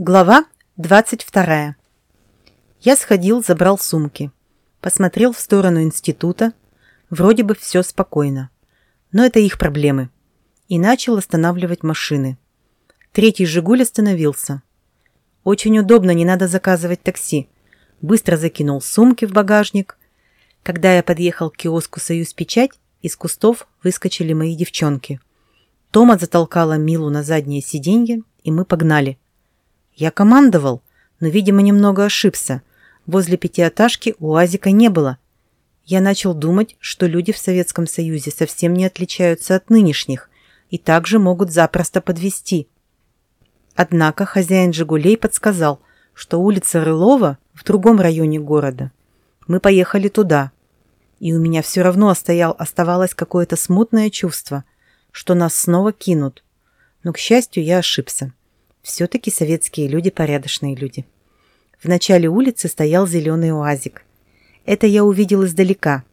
Глава 22. Я сходил, забрал сумки. Посмотрел в сторону института. Вроде бы все спокойно. Но это их проблемы. И начал останавливать машины. Третий «Жигуль» остановился. Очень удобно, не надо заказывать такси. Быстро закинул сумки в багажник. Когда я подъехал к киоску «Союз Печать», из кустов выскочили мои девчонки. Тома затолкала Милу на заднее сиденье, и мы погнали – я командовал, но, видимо, немного ошибся. Возле пятиэтажки УАЗика не было. Я начал думать, что люди в Советском Союзе совсем не отличаются от нынешних и также могут запросто подвести. Однако хозяин «Жигулей» подсказал, что улица Рылова в другом районе города. Мы поехали туда. И у меня все равно остоял, оставалось какое-то смутное чувство, что нас снова кинут. Но, к счастью, я ошибся. Все-таки советские люди порядочные люди. В начале улицы стоял зеленый уазик. Это я увидел издалека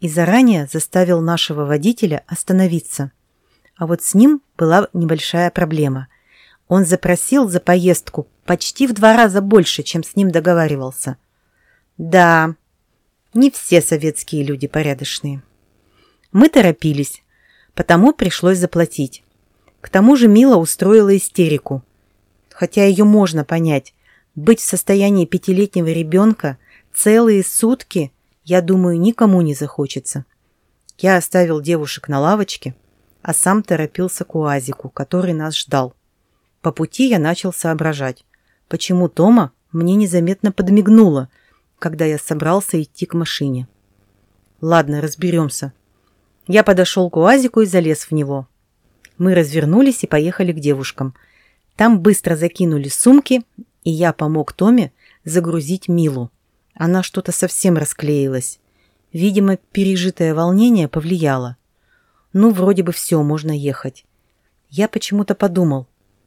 и заранее заставил нашего водителя остановиться. А вот с ним была небольшая проблема. Он запросил за поездку почти в два раза больше, чем с ним договаривался. Да, не все советские люди порядочные. Мы торопились, потому пришлось заплатить. К тому же Мила устроила истерику хотя ее можно понять. Быть в состоянии пятилетнего ребенка целые сутки, я думаю, никому не захочется. Я оставил девушек на лавочке, а сам торопился к УАЗику, который нас ждал. По пути я начал соображать, почему Тома мне незаметно подмигнула, когда я собрался идти к машине. Ладно, разберемся. Я подошел к УАЗику и залез в него. Мы развернулись и поехали к девушкам – там быстро закинули сумки, и я помог Томе загрузить Милу. Она что-то совсем расклеилась. Видимо, пережитое волнение повлияло. Ну, вроде бы все, можно ехать. Я почему-то подумал,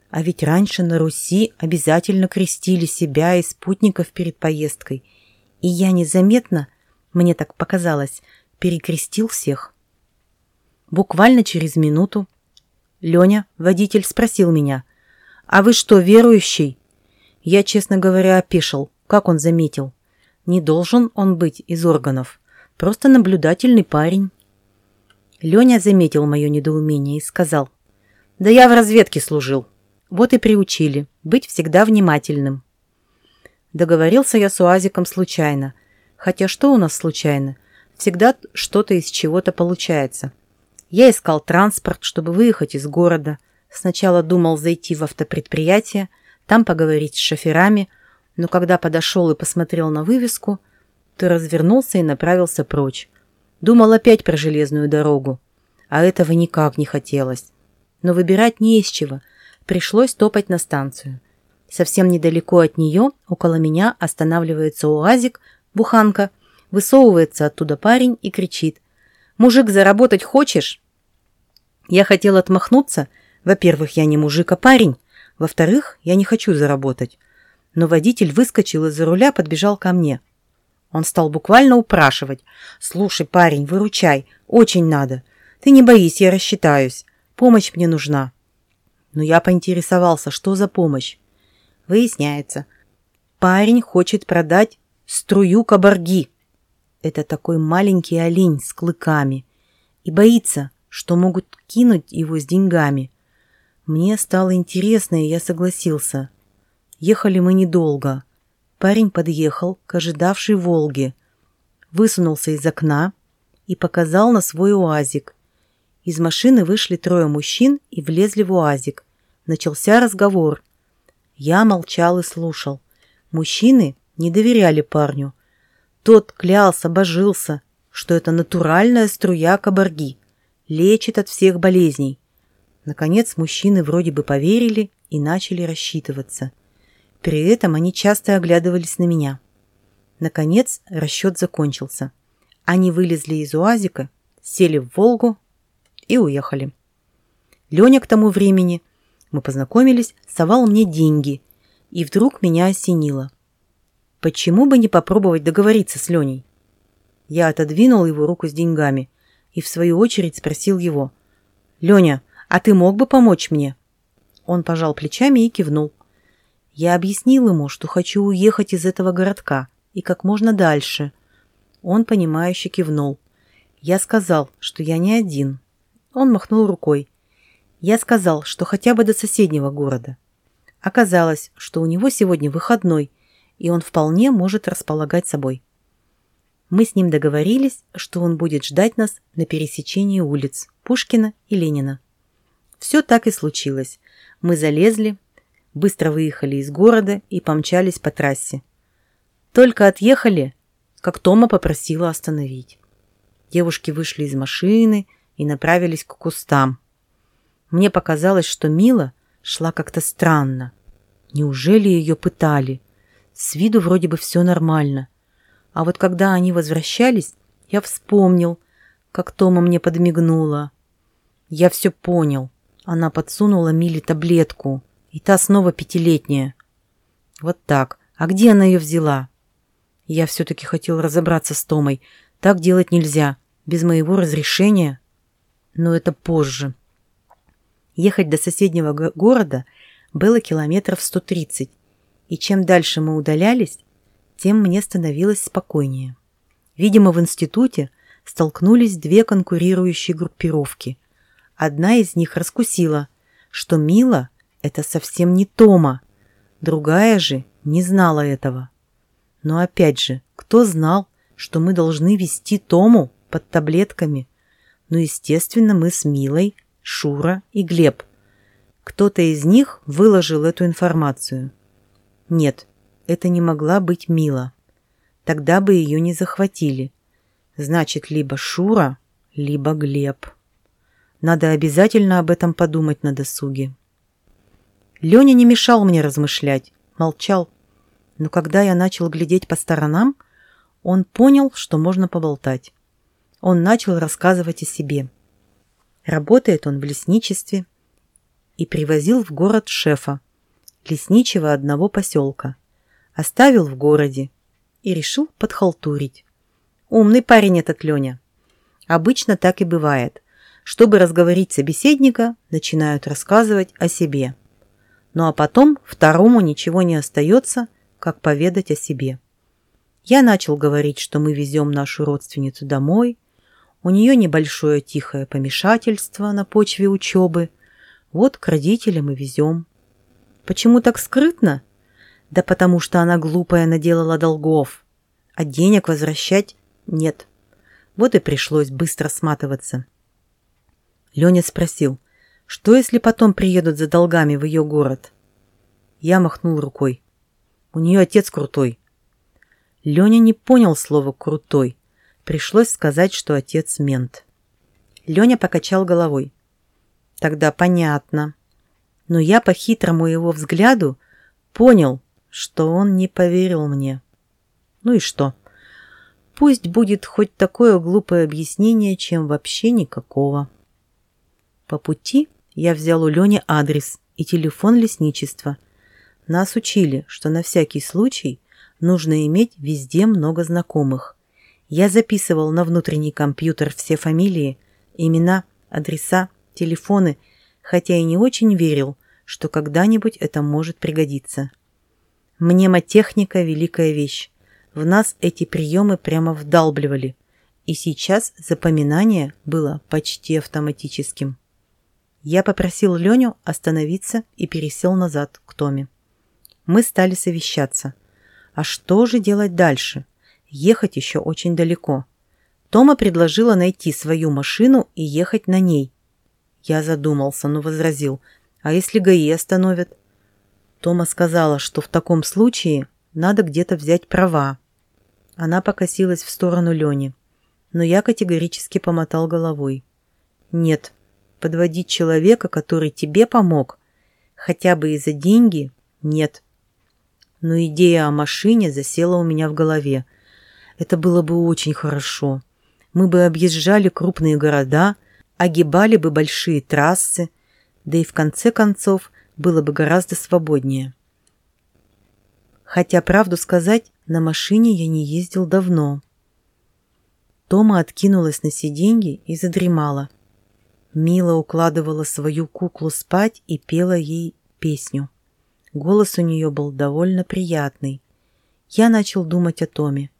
а ведь раньше на Руси обязательно крестили себя и спутников перед поездкой. И я незаметно, мне так показалось, перекрестил всех. Буквально через минуту Леня, водитель, спросил меня, «А вы что, верующий?» Я, честно говоря, опешил. Как он заметил? Не должен он быть из органов. Просто наблюдательный парень. Леня заметил мое недоумение и сказал. «Да я в разведке служил. Вот и приучили. Быть всегда внимательным». Договорился я с Уазиком случайно. Хотя что у нас случайно? Всегда что-то из чего-то получается. Я искал транспорт, чтобы выехать из города – Сначала думал зайти в автопредприятие, там поговорить с шоферами, но когда подошел и посмотрел на вывеску, то развернулся и направился прочь. Думал опять про железную дорогу, а этого никак не хотелось. Но выбирать не из чего, пришлось топать на станцию. Совсем недалеко от нее, около меня, останавливается УАЗик, буханка, высовывается оттуда парень и кричит. «Мужик, заработать хочешь?» Я хотел отмахнуться, во-первых, я не мужик, а парень. Во-вторых, я не хочу заработать. Но водитель выскочил из-за руля, подбежал ко мне. Он стал буквально упрашивать. «Слушай, парень, выручай. Очень надо. Ты не боись, я рассчитаюсь. Помощь мне нужна». Но я поинтересовался, что за помощь. Выясняется. Парень хочет продать струю кабарги. Это такой маленький олень с клыками. И боится, что могут кинуть его с деньгами. Мне стало интересно, и я согласился. Ехали мы недолго. Парень подъехал к ожидавшей «Волге», высунулся из окна и показал на свой УАЗик. Из машины вышли трое мужчин и влезли в УАЗик. Начался разговор. Я молчал и слушал. Мужчины не доверяли парню. Тот клялся, божился, что это натуральная струя кабарги, лечит от всех болезней. Наконец мужчины вроде бы поверили и начали рассчитываться. При этом они часто оглядывались на меня. Наконец расчет закончился. Они вылезли из УАЗика, сели в «Волгу» и уехали. Леня к тому времени, мы познакомились, совал мне деньги, и вдруг меня осенило. Почему бы не попробовать договориться с Леней? Я отодвинул его руку с деньгами и в свою очередь спросил его. «Леня, а ты мог бы помочь мне?» Он пожал плечами и кивнул. Я объяснил ему, что хочу уехать из этого городка и как можно дальше. Он, понимающе кивнул. Я сказал, что я не один. Он махнул рукой. Я сказал, что хотя бы до соседнего города. Оказалось, что у него сегодня выходной, и он вполне может располагать собой. Мы с ним договорились, что он будет ждать нас на пересечении улиц Пушкина и Ленина. Все так и случилось. Мы залезли, быстро выехали из города и помчались по трассе. Только отъехали, как Тома попросила остановить. Девушки вышли из машины и направились к кустам. Мне показалось, что Мила шла как-то странно. Неужели ее пытали? С виду вроде бы все нормально. А вот когда они возвращались, я вспомнил, как Тома мне подмигнула. Я все понял. Она подсунула Миле таблетку, и та снова пятилетняя. Вот так. А где она ее взяла? Я все-таки хотел разобраться с Томой. Так делать нельзя. Без моего разрешения. Но это позже. Ехать до соседнего города было километров 130. И чем дальше мы удалялись, тем мне становилось спокойнее. Видимо, в институте столкнулись две конкурирующие группировки. Одна из них раскусила, что Мила – это совсем не Тома, другая же не знала этого. Но опять же, кто знал, что мы должны вести Тому под таблетками? Ну, естественно, мы с Милой, Шура и Глеб. Кто-то из них выложил эту информацию. Нет, это не могла быть Мила. Тогда бы ее не захватили. Значит, либо Шура, либо Глеб. Надо обязательно об этом подумать на досуге. Леня не мешал мне размышлять, молчал. Но когда я начал глядеть по сторонам, он понял, что можно поболтать. Он начал рассказывать о себе. Работает он в лесничестве и привозил в город шефа, лесничего одного поселка оставил в городе и решил подхалтурить. Умный парень этот Леня. Обычно так и бывает. Чтобы разговорить собеседника, начинают рассказывать о себе. Ну а потом второму ничего не остается, как поведать о себе. Я начал говорить, что мы везем нашу родственницу домой, у нее небольшое тихое помешательство на почве учебы. Вот к родителям и везем. Почему так скрытно? Да потому что она глупая наделала долгов. А денег возвращать нет. Вот и пришлось быстро сматываться. Леня спросил, что если потом приедут за долгами в ее город? Я махнул рукой. У нее отец крутой. Леня не понял слова «крутой». Пришлось сказать, что отец мент. Леня покачал головой. Тогда понятно. Но я по хитрому его взгляду понял, что он не поверил мне. Ну и что? Пусть будет хоть такое глупое объяснение, чем вообще никакого. По пути я взял у Лени адрес и телефон лесничества. Нас учили, что на всякий случай нужно иметь везде много знакомых. Я записывал на внутренний компьютер все фамилии, имена, адреса, телефоны, хотя и не очень верил, что когда-нибудь это может пригодиться. Мнемотехника – великая вещь. В нас эти приемы прямо вдалбливали. И сейчас запоминание было почти автоматическим. Я попросил Леню остановиться и пересел назад к Томе. Мы стали совещаться. А что же делать дальше? Ехать еще очень далеко. Тома предложила найти свою машину и ехать на ней. Я задумался, но возразил. А если ГАИ остановят? Тома сказала, что в таком случае надо где-то взять права. Она покосилась в сторону Лени, но я категорически помотал головой. Нет, подводить человека, который тебе помог, хотя бы и за деньги, нет. Но идея о машине засела у меня в голове. Это было бы очень хорошо. Мы бы объезжали крупные города, огибали бы большие трассы, да и в конце концов было бы гораздо свободнее. Хотя, правду сказать, на машине я не ездил давно. Тома откинулась на сиденье и задремала. Мила укладывала свою куклу спать и пела ей песню. Голос у нее был довольно приятный. Я начал думать о Томе.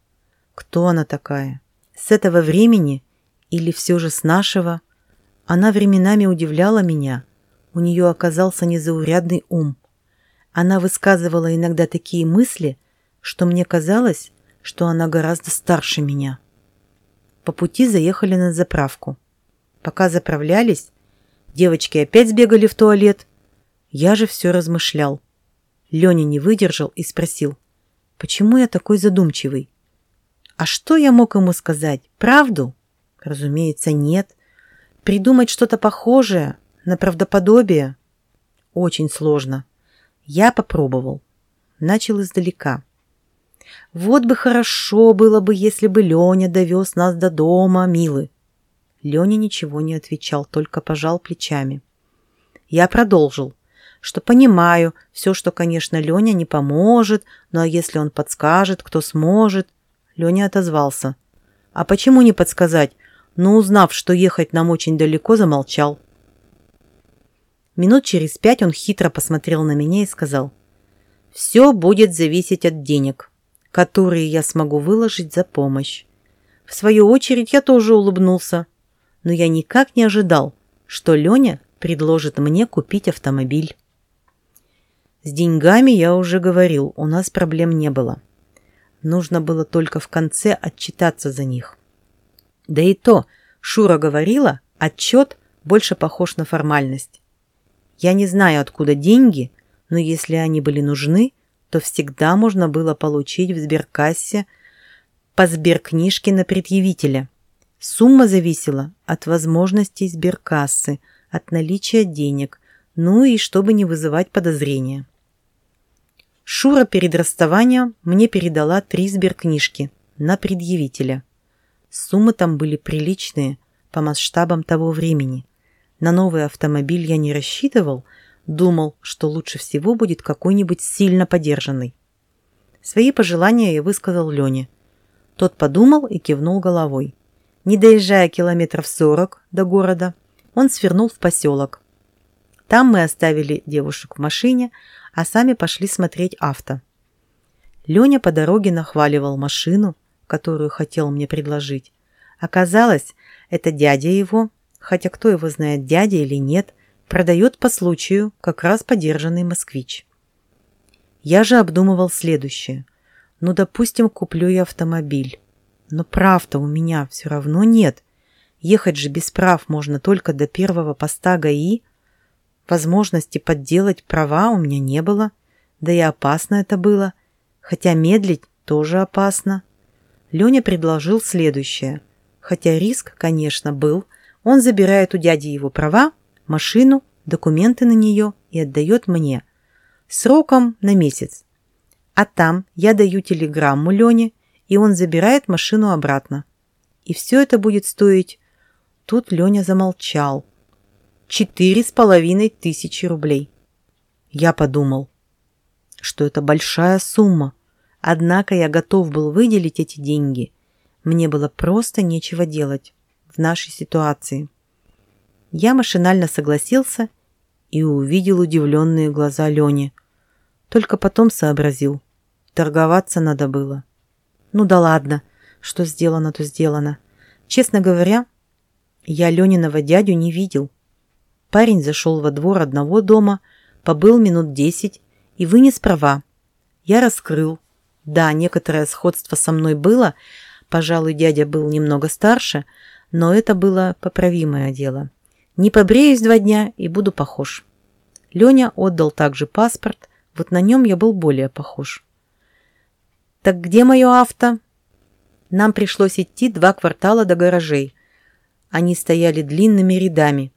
Кто она такая? С этого времени или все же с нашего? Она временами удивляла меня. У нее оказался незаурядный ум. Она высказывала иногда такие мысли, что мне казалось, что она гораздо старше меня. По пути заехали на заправку. Пока заправлялись, девочки опять сбегали в туалет. Я же все размышлял. Леня не выдержал и спросил, почему я такой задумчивый? А что я мог ему сказать? Правду? Разумеется, нет. Придумать что-то похожее на правдоподобие? Очень сложно. Я попробовал. Начал издалека. Вот бы хорошо было бы, если бы Леня довез нас до дома, милый. Леня ничего не отвечал, только пожал плечами. Я продолжил, что понимаю все, что, конечно, Леня не поможет, но если он подскажет, кто сможет. Леня отозвался. А почему не подсказать? Но узнав, что ехать нам очень далеко, замолчал. Минут через пять он хитро посмотрел на меня и сказал. «Все будет зависеть от денег, которые я смогу выложить за помощь». В свою очередь я тоже улыбнулся, но я никак не ожидал, что Леня предложит мне купить автомобиль. С деньгами я уже говорил, у нас проблем не было. Нужно было только в конце отчитаться за них. Да и то, Шура говорила, отчет больше похож на формальность. Я не знаю, откуда деньги, но если они были нужны, то всегда можно было получить в сберкассе по сберкнижке на предъявителя. Сумма зависела от возможностей сберкассы, от наличия денег, ну и чтобы не вызывать подозрения. Шура перед расставанием мне передала три сберкнижки на предъявителя. Суммы там были приличные по масштабам того времени. На новый автомобиль я не рассчитывал, думал, что лучше всего будет какой-нибудь сильно подержанный. Свои пожелания я высказал Лене. Тот подумал и кивнул головой. Не доезжая километров сорок до города, он свернул в поселок. Там мы оставили девушек в машине, а сами пошли смотреть авто. Леня по дороге нахваливал машину, которую хотел мне предложить. Оказалось, это дядя его, хотя кто его знает, дядя или нет, продает по случаю как раз подержанный москвич. Я же обдумывал следующее. Ну, допустим, куплю я автомобиль. Но прав-то у меня все равно нет. Ехать же без прав можно только до первого поста ГАИ. Возможности подделать права у меня не было. Да и опасно это было. Хотя медлить тоже опасно. Леня предложил следующее. Хотя риск, конечно, был. Он забирает у дяди его права, машину, документы на нее и отдает мне. Сроком на месяц. А там я даю телеграмму Лене, и он забирает машину обратно. И все это будет стоить... Тут Леня замолчал. Четыре с половиной тысячи рублей. Я подумал, что это большая сумма. Однако я готов был выделить эти деньги. Мне было просто нечего делать в нашей ситуации. Я машинально согласился и увидел удивленные глаза Лени. Только потом сообразил. Торговаться надо было. Ну да ладно, что сделано, то сделано. Честно говоря, я Лениного дядю не видел. Парень зашел во двор одного дома, побыл минут десять и вынес права. Я раскрыл. Да, некоторое сходство со мной было, пожалуй, дядя был немного старше, но это было поправимое дело. Не побреюсь два дня и буду похож. Леня отдал также паспорт, вот на нем я был более похож. «Так где мое авто?» Нам пришлось идти два квартала до гаражей. Они стояли длинными рядами,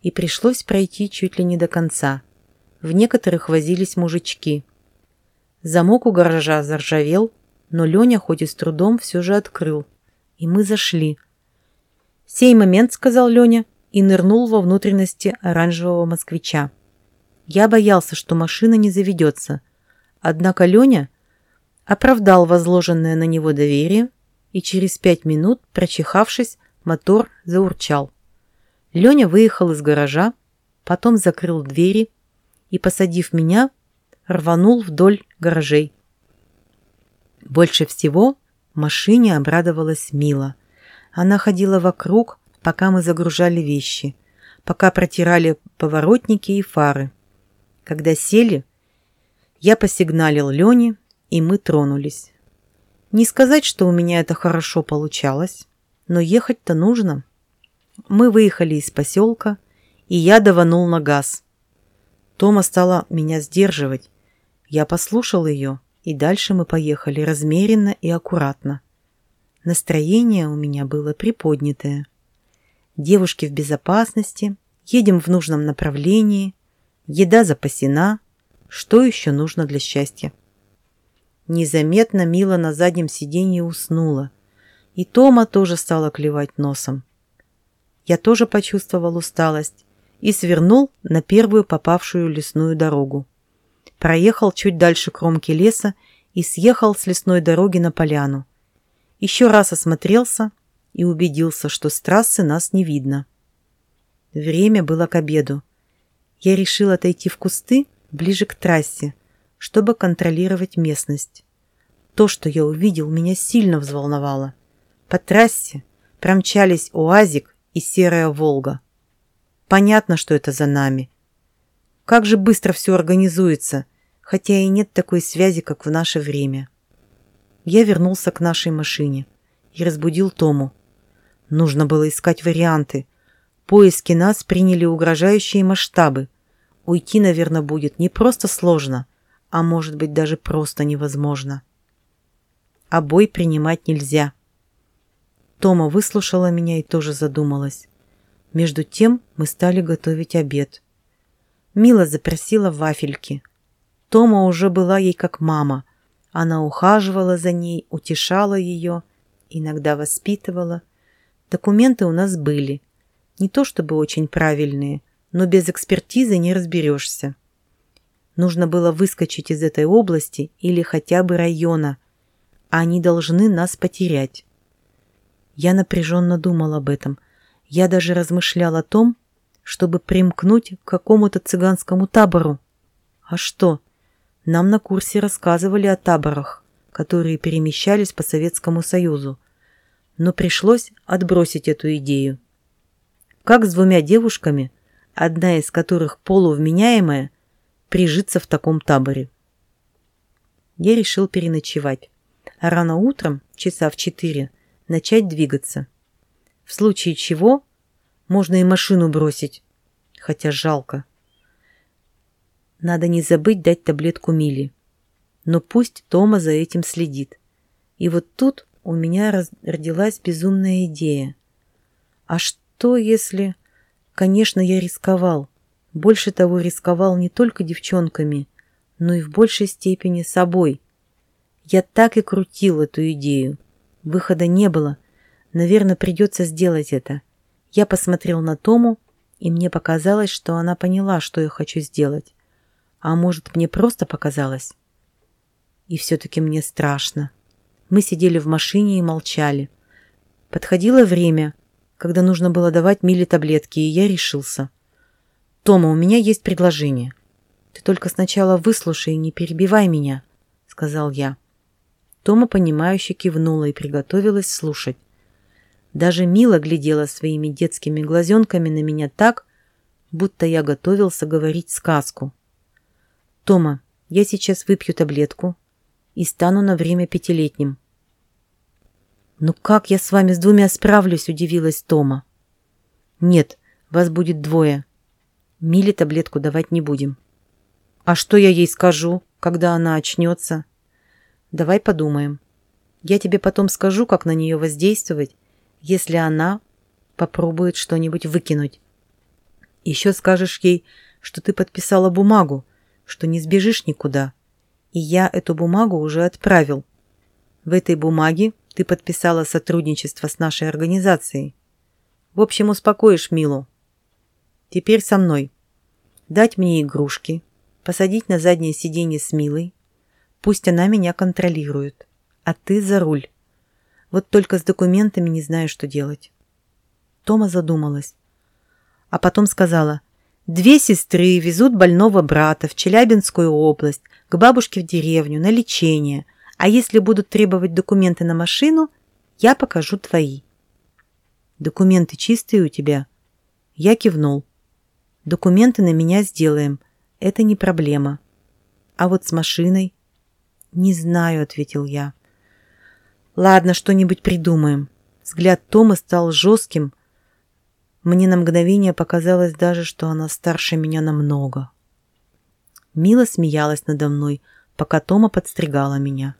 и пришлось пройти чуть ли не до конца. В некоторых возились мужички. Замок у гаража заржавел, но Леня хоть и с трудом все же открыл. И мы зашли. «Сей момент», — сказал Леня, и нырнул во внутренности оранжевого москвича. Я боялся, что машина не заведется. Однако Леня оправдал возложенное на него доверие, и через пять минут, прочихавшись, мотор заурчал. Леня выехал из гаража, потом закрыл двери и, посадив меня, рванул вдоль гаражей. Больше всего машине обрадовалась Мила. Она ходила вокруг, пока мы загружали вещи, пока протирали поворотники и фары. Когда сели, я посигналил Лене, и мы тронулись. Не сказать, что у меня это хорошо получалось, но ехать-то нужно. Мы выехали из поселка, и я даванул на газ. Тома стала меня сдерживать. Я послушал ее, и дальше мы поехали размеренно и аккуратно. Настроение у меня было приподнятое. Девушки в безопасности, едем в нужном направлении, еда запасена. Что еще нужно для счастья? Незаметно Мила на заднем сиденье уснула, и Тома тоже стала клевать носом. Я тоже почувствовал усталость и свернул на первую попавшую лесную дорогу. Проехал чуть дальше кромки леса и съехал с лесной дороги на поляну. Еще раз осмотрелся и убедился, что с трассы нас не видно. Время было к обеду. Я решил отойти в кусты ближе к трассе, чтобы контролировать местность. То, что я увидел, меня сильно взволновало. По трассе промчались УАЗик и серая «Волга». Понятно, что это за нами. Как же быстро все организуется, хотя и нет такой связи, как в наше время. Я вернулся к нашей машине и разбудил Тому. Нужно было искать варианты. Поиски нас приняли угрожающие масштабы. Уйти, наверное, будет не просто сложно, а может быть даже просто невозможно. А бой принимать нельзя. Тома выслушала меня и тоже задумалась. Между тем мы стали готовить обед. Мила запросила вафельки. Тома уже была ей как мама. Она ухаживала за ней, утешала ее, иногда воспитывала. Документы у нас были. Не то чтобы очень правильные, но без экспертизы не разберешься. Нужно было выскочить из этой области или хотя бы района. Они должны нас потерять. Я напряженно думал об этом. Я даже размышлял о том, чтобы примкнуть к какому-то цыганскому табору. А что? Нам на курсе рассказывали о таборах, которые перемещались по Советскому Союзу. Но пришлось отбросить эту идею. Как с двумя девушками, одна из которых полувменяемая, прижиться в таком таборе? Я решил переночевать. А рано утром, часа в четыре, начать двигаться. В случае чего можно и машину бросить, хотя жалко. Надо не забыть дать таблетку Мили. Но пусть Тома за этим следит. И вот тут у меня родилась безумная идея. А что если... Конечно, я рисковал. Больше того, рисковал не только девчонками, но и в большей степени собой. Я так и крутил эту идею. Выхода не было. Наверное, придется сделать это. Я посмотрел на Тому, и мне показалось, что она поняла, что я хочу сделать. А может, мне просто показалось? И все-таки мне страшно. Мы сидели в машине и молчали. Подходило время, когда нужно было давать Миле таблетки, и я решился. «Тома, у меня есть предложение. Ты только сначала выслушай и не перебивай меня», — сказал я. Тома, понимающе кивнула и приготовилась слушать. Даже Мила глядела своими детскими глазенками на меня так, будто я готовился говорить сказку. «Тома, я сейчас выпью таблетку и стану на время пятилетним». «Ну как я с вами с двумя справлюсь?» – удивилась Тома. «Нет, вас будет двое. Миле таблетку давать не будем». «А что я ей скажу, когда она очнется?» Давай подумаем. Я тебе потом скажу, как на нее воздействовать, если она попробует что-нибудь выкинуть. Еще скажешь ей, что ты подписала бумагу, что не сбежишь никуда. И я эту бумагу уже отправил. В этой бумаге ты подписала сотрудничество с нашей организацией. В общем, успокоишь Милу. Теперь со мной. Дать мне игрушки, посадить на заднее сиденье с Милой, Пусть она меня контролирует. А ты за руль. Вот только с документами не знаю, что делать. Тома задумалась. А потом сказала, Две сестры везут больного брата в Челябинскую область, к бабушке в деревню, на лечение. А если будут требовать документы на машину, я покажу твои. Документы чистые у тебя? Я кивнул. Документы на меня сделаем. Это не проблема. А вот с машиной? Не знаю, ответил я. Ладно, что-нибудь придумаем. Взгляд Тома стал жестким. Мне на мгновение показалось даже, что она старше меня намного. Мила смеялась надо мной, пока Тома подстригала меня.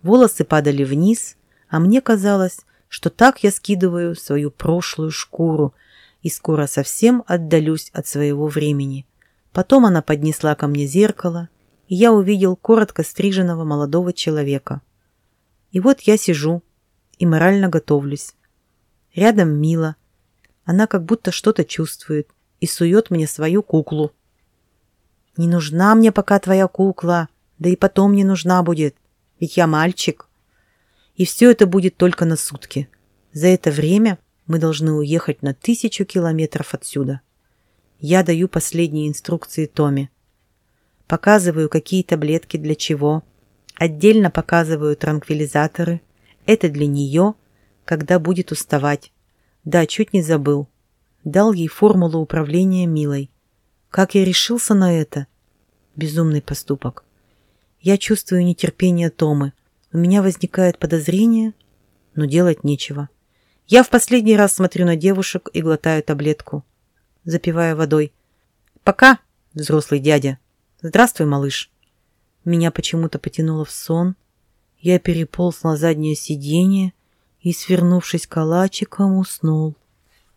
Волосы падали вниз, а мне казалось, что так я скидываю свою прошлую шкуру и скоро совсем отдалюсь от своего времени. Потом она поднесла ко мне зеркало, и я увидел коротко стриженного молодого человека. И вот я сижу, и морально готовлюсь. Рядом Мила. Она как будто что-то чувствует и сует мне свою куклу. «Не нужна мне пока твоя кукла, да и потом не нужна будет, ведь я мальчик. И все это будет только на сутки. За это время мы должны уехать на тысячу километров отсюда. Я даю последние инструкции Томе. Показываю, какие таблетки для чего. Отдельно показываю транквилизаторы – это для нее, когда будет уставать. Да, чуть не забыл. Дал ей формулу управления Милой. Как я решился на это? Безумный поступок. Я чувствую нетерпение Томы. У меня возникает подозрение, но делать нечего. Я в последний раз смотрю на девушек и глотаю таблетку, запивая водой. «Пока, взрослый дядя. Здравствуй, малыш». Меня почему-то потянуло в сон, я переполз на заднее сиденье и, свернувшись калачиком, уснул.